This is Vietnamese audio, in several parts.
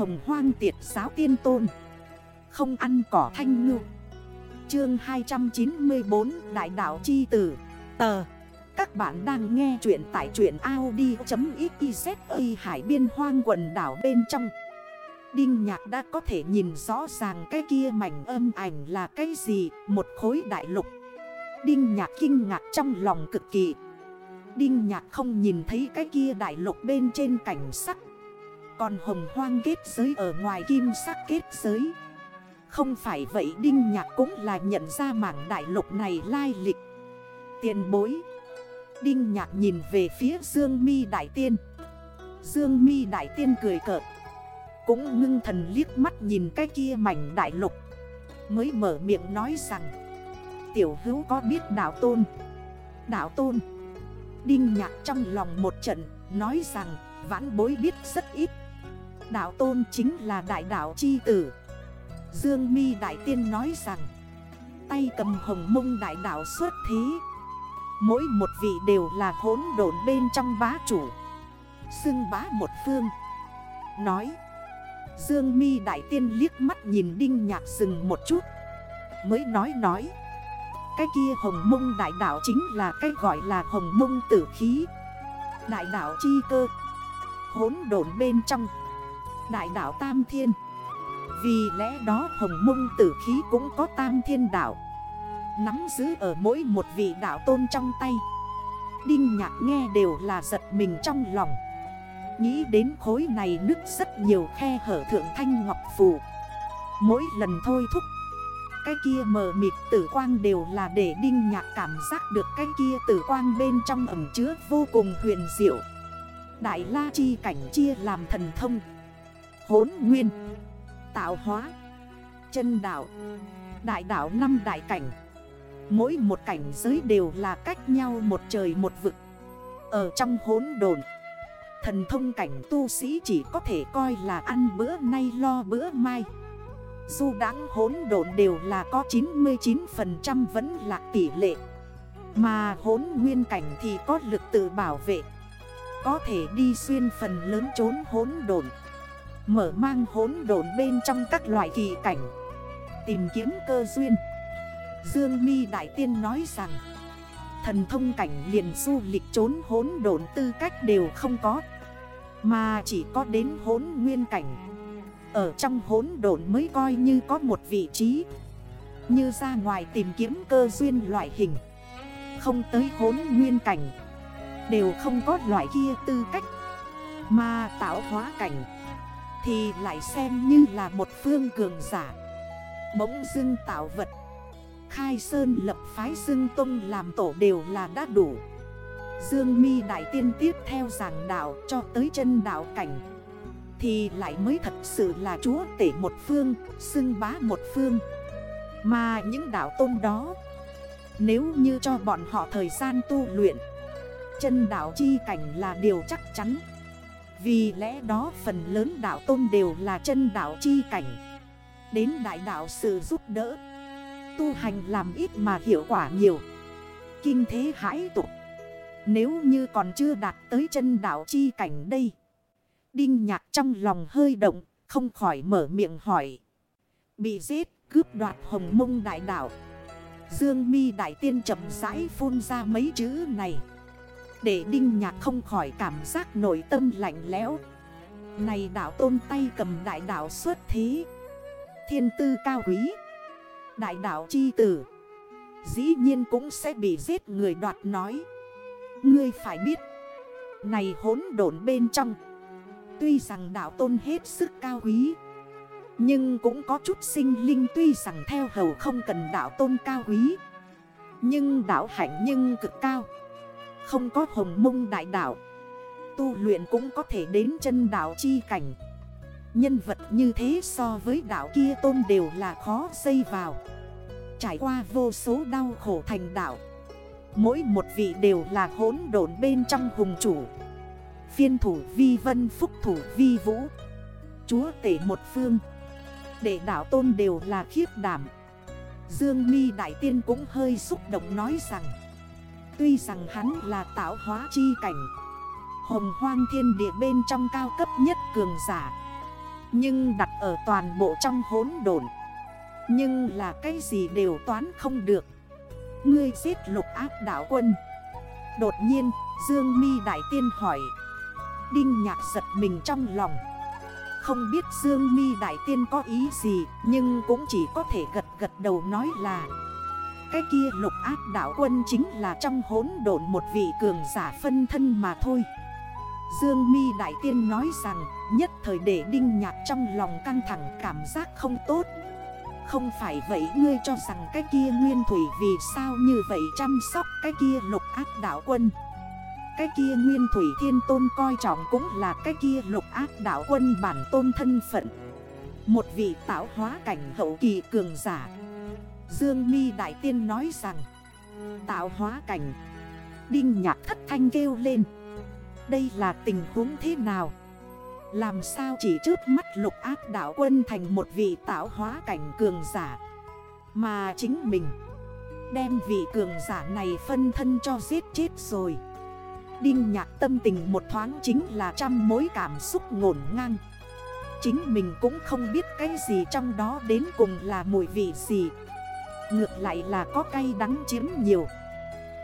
hồng hoang tiệt giáo tiên tôn. Không ăn cỏ thanh ngư. Chương 294 Đại đạo Chi Tử. Tờ. Các bạn đang nghe chuyện tại chuyện Audi.xyz Hải biên hoang quần đảo bên trong. Đinh nhạc đã có thể nhìn rõ ràng cái kia mảnh âm ảnh là cái gì, Một khối đại lục. Đinh nhạc kinh ngạc trong lòng cực kỳ. Đinh nhạc không nhìn thấy cái kia đại lục bên trên cảnh sắc. Còn hồng hoang kết giới ở ngoài kim sắc kết giới. Không phải vậy Đinh nhạc cũng là nhận ra mảng đại lục này lai lịch. Tiền bối. Đinh nhạc nhìn về phía Dương mi Đại Tiên. Dương mi Đại Tiên cười cợt. Cũng ngưng thần liếc mắt nhìn cái kia mảnh đại lục. Mới mở miệng nói rằng. Tiểu hữu có biết đạo tôn? Đạo tôn. Đinh nhạc trong lòng một trận, Nói rằng, vãn bối biết rất ít. Đạo tôn chính là đại đạo chi tử. Dương mi đại tiên nói rằng, Tay cầm hồng mông đại đạo xuất thế. Mỗi một vị đều là hỗn độn bên trong bá chủ. Xưng bá một phương. Nói, Dương mi đại tiên liếc mắt nhìn đinh nhạc dừng một chút, Mới nói nói, cái kia hồng mông đại đạo chính là cái gọi là hồng mông tử khí. Đại đạo chi cơ Hốn đồn bên trong. Đại đảo tam thiên. Vì lẽ đó hồng mông tử khí cũng có tam thiên đảo Nắm giữ ở mỗi một vị đảo tôn trong tay. Đinh nhạc nghe đều là giật mình trong lòng. Nghĩ đến khối này nứt rất nhiều khe hở thượng thanh ngọc phù. Mỗi lần thôi thúc, cái kia mờ mịt tử quang đều là để đinh nhạc cảm giác được cái kia tử quang bên trong ẩm chứa vô cùng huyền diệu. Đại la chi cảnh chia làm thần thông. Hốn nguyên. Tạo hóa. Chân đảo Đại đảo năm đại cảnh. Mỗi một cảnh giới đều là cách nhau một trời một vực. Ở trong hốn đồn Thần thông cảnh tu sĩ chỉ có thể coi là ăn bữa nay lo bữa mai. Du đáng hốn độn đều là có 99% vẫn là tỷ lệ. Mà hốn nguyên cảnh thì có lực tự bảo vệ. Có thể đi xuyên phần lớn trốn hốn độn. Mở mang hốn đồn bên trong các loại kỳ cảnh. Tìm kiếm cơ duyên. Dương mi Đại Tiên nói rằng, Thần thông cảnh liền du lịch trốn hốn đồn tư cách đều không có, Mà chỉ có đến hốn nguyên cảnh. Ở trong hốn đồn mới coi như có một vị trí. Như ra ngoài tìm kiếm cơ duyên loại hình. Không tới hốn nguyên cảnh. Đều không có loại kia tư cách. Mà tạo hóa cảnh. Thì lại xem như là một phương cường giả. Bỗng dưng tạo vật. Khai Sơn lập phái dương Tông làm tổ đều là đã đủ. Dương mi Đại Tiên tiếp theo giảng đạo cho tới chân đạo cảnh. Thì lại mới thật sự là chúa tể một phương, Xưng bá một phương. Mà những đạo tôn đó, Nếu như cho bọn họ thời gian tu luyện, Chân đạo chi cảnh là điều chắc chắn. Vì lẽ đó phần lớn đạo tôn đều là chân đạo chi cảnh Đến đại đạo sự giúp đỡ Tu hành làm ít mà hiệu quả nhiều Kinh thế hãi tục Nếu như còn chưa đạt tới chân đạo chi cảnh đây Đinh nhạc trong lòng hơi động, không khỏi mở miệng hỏi. Bị giết, cướp đoạt hồng mông đại đạo Dương mi đại tiên chậm rãi phun ra mấy chữ này. Để đinh nhạc không khỏi cảm giác nội tâm lạnh lẽo. Này đảo tôn tay cầm đại đảo xuất thế. Thiên tư cao quý. Đại đảo chi tử. Dĩ nhiên cũng sẽ bị giết người đoạt nói. Ngươi phải biết. Này hốn độn bên trong. Tuy rằng đạo tôn hết sức cao quý Nhưng cũng có chút sinh linh tuy rằng theo hầu không cần đạo tôn cao quý Nhưng đạo hạnh nhưng cực cao không có hồng mông đại đạo. Tu luyện cũng có thể đến chân đạo chi cảnh. Nhân vật như thế so với đạo kia tôn đều là khó xây vào. Trải qua vô số đau khổ thành đạo, Mỗi một vị đều là hỗn độn bên trong hùng chủ. Phiên thủ vi vân, phúc thủ vi vũ, Chúa tể một phương. Để đảo tôn đều là khiếp đảm. Dương mi Đại Tiên cũng hơi xúc động nói rằng Tuy rằng hắn là tạo hóa chi cảnh, Hồng hoang thiên địa bên trong cao cấp nhất cường giả, Nhưng đặt ở toàn bộ trong hốn đồn Nhưng là cái gì đều toán không được. Ngươi giết lục ác đảo quân. Đột nhiên, Dương mi Đại Tiên hỏi. Đinh nhạc giật mình trong lòng. Không biết Dương mi Đại Tiên có ý gì, Nhưng cũng chỉ có thể gật gật đầu nói là cái kia lục ác đảo quân chính là trong hốn độn một vị cường giả phân thân mà thôi. Dương mi Đại Tiên nói rằng, Nhất thời để đinh nhạc trong lòng căng thẳng, cảm giác không tốt. Không phải vậy ngươi cho rằng cái kia nguyên thủy vì sao như vậy chăm sóc cái kia lục ác đảo quân? Cái kia nguyên thủy thiên tôn coi trọng cũng là cái kia lục ác đảo quân bản tôn thân phận. Một vị tạo hóa cảnh hậu kỳ cường giả Dương mi Đại Tiên nói rằng, Tạo hóa cảnh. Đinh nhạc thất thanh kêu lên, Đây là tình huống thế nào? Làm sao chỉ trước mắt lục ác đảo quân thành một vị tạo hóa cảnh cường giả Mà chính mình Đem vị cường giả này phân thân cho giết chết rồi? Đinh nhạc tâm tình một thoáng chính là trăm mối cảm xúc ngổn ngang. Chính mình cũng không biết cái gì trong đó đến cùng là mùi vị gì. Ngược lại là có cay đắng chiếm nhiều.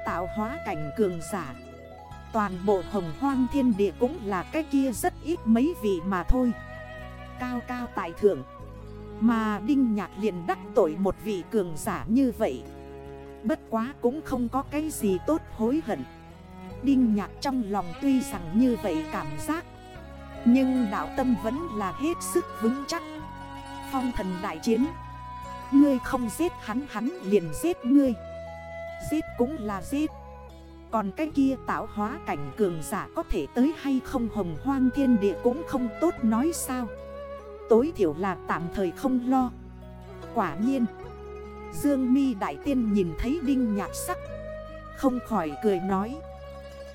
Tạo hóa cảnh cường giả. Toàn bộ hồng hoang thiên địa cũng là cái kia rất ít mấy vị mà thôi. Cao cao tại thượng. Mà Đinh Nhạc liền đắc tội một vị cường giả như vậy. Bất quá cũng không có cái gì tốt hối hận. Đinh nhạc trong lòng tuy rằng như vậy cảm giác. Nhưng đạo tâm vẫn là hết sức vững chắc. Phong thần đại chiến. Ngươi không giết hắn hắn liền giết ngươi. Giết cũng là giết. Còn cái kia tạo hóa cảnh cường giả có thể tới hay không hồng hoang thiên địa cũng không tốt nói sao. Tối thiểu là tạm thời không lo. Quả nhiên, Dương mi Đại Tiên nhìn thấy đinh nhạc sắc, Không khỏi cười nói,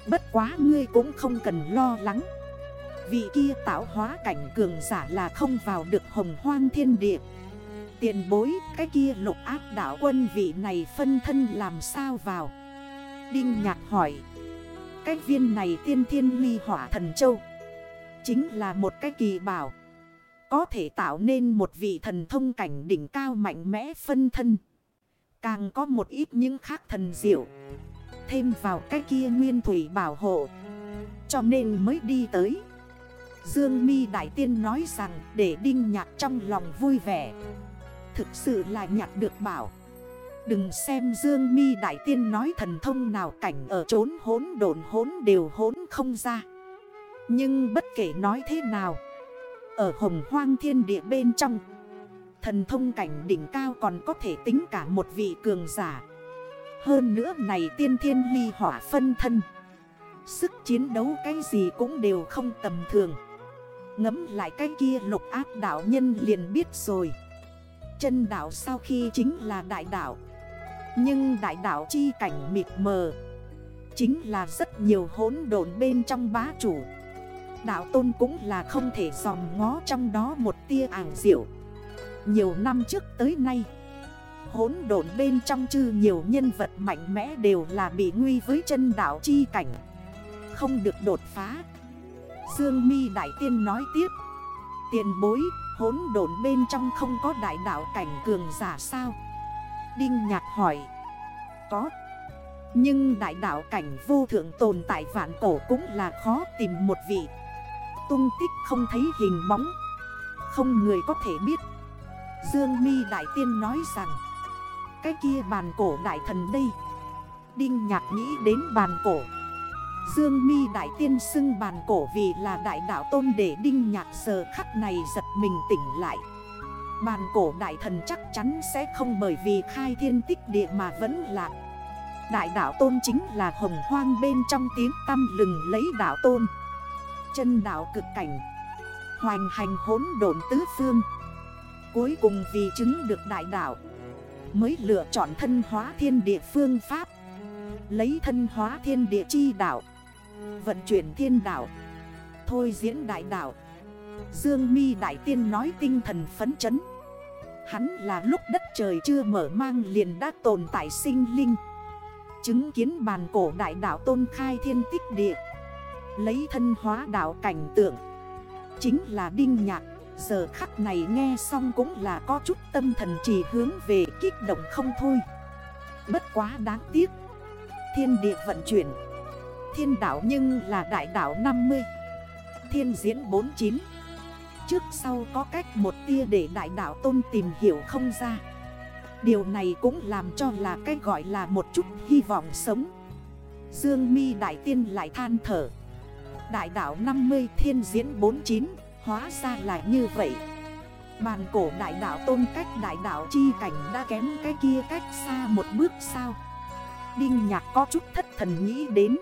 Bất quá ngươi cũng không cần lo lắng. Vị kia tạo hóa cảnh cường giả là không vào được hồng hoang thiên địa. Tiền bối, cái kia lục ác đảo quân vị này phân thân làm sao vào? Đinh nhạc hỏi. Cái viên này tiên thiên ly hỏa thần châu. Chính là một cái kỳ bảo. Có thể tạo nên một vị thần thông cảnh đỉnh cao mạnh mẽ phân thân. Càng có một ít những khác thần diệu. Thêm vào cái kia nguyên thủy bảo hộ. Cho nên mới đi tới. Dương mi Đại Tiên nói rằng để đinh nhạc trong lòng vui vẻ. Thực sự là nhặt được bảo. Đừng xem Dương mi Đại Tiên nói thần thông nào cảnh ở trốn hốn đồn hốn đều hốn không ra. Nhưng bất kể nói thế nào, Ở hồng hoang thiên địa bên trong, Thần thông cảnh đỉnh cao còn có thể tính cả một vị cường giả. Hơn nữa này tiên thiên ly hỏa phân thân, Sức chiến đấu cái gì cũng đều không tầm thường. Ngấm lại cái kia lục ác đảo nhân liền biết rồi. Chân đảo sau khi chính là đại đảo. Nhưng đại đảo chi cảnh mịt mờ, Chính là rất nhiều hỗn độn bên trong bá chủ. Đạo tôn cũng là không thể dòm ngó trong đó một tia ảng diệu. Nhiều năm trước tới nay, hỗn độn bên trong chư nhiều nhân vật mạnh mẽ đều là bị nguy với chân đảo chi cảnh. Không được đột phá. Dương mi Đại Tiên nói tiếp, Tiền bối hỗn độn bên trong không có đại đảo cảnh cường giả sao? Đinh Nhạc hỏi. Có. Nhưng đại đảo cảnh vô thượng tồn tại vạn cổ cũng là khó tìm một vị. Tung tích không thấy hình bóng. Không người có thể biết. Dương mi Đại Tiên nói rằng, cái kia bàn cổ đại thần đây. Đinh nhạc nghĩ đến bàn cổ. Dương mi đại tiên xưng bàn cổ vì là đại đạo tôn để đinh nhạc giờ khắc này giật mình tỉnh lại. Bàn cổ đại thần chắc chắn sẽ không bởi vì khai thiên tích địa mà vẫn lạc Đại đạo tôn chính là hồng hoang bên trong tiếng tâm lừng lấy đạo tôn. Chân đạo cực cảnh, Hoành hành hốn độn tứ phương, Cuối cùng vì chứng được đại đạo, Mới lựa chọn thân hóa thiên địa phương pháp, Lấy thân hóa thiên địa chi đảo Vận chuyển thiên đảo Thôi diễn đại đảo Dương mi đại tiên nói tinh thần phấn chấn. Hắn là lúc đất trời chưa mở mang liền đã tồn tại sinh linh. Chứng kiến bàn cổ đại đảo tôn khai thiên tích địa. Lấy thân hóa đảo cảnh tượng. Chính là đinh nhạc. Giờ khắc này nghe xong cũng là có chút tâm thần chỉ hướng về kích động không thôi. Bất quá đáng tiếc. Thiên địa vận chuyển. Thiên đảo nhưng là đại đảo 50 Thiên diễn 49 Trước sau có cách một tia để đại đảo tôn tìm hiểu không ra. Điều này cũng làm cho là cái gọi là một chút hy vọng sống. Dương mi đại tiên lại than thở. Đại đảo 50 thiên diễn 49 Hóa ra là như vậy. Bàn cổ đại đảo tôn cách đại đảo chi cảnh đã kém cái kia cách xa một bước sao? Đinh nhạc có chút thất thần nghĩ đến.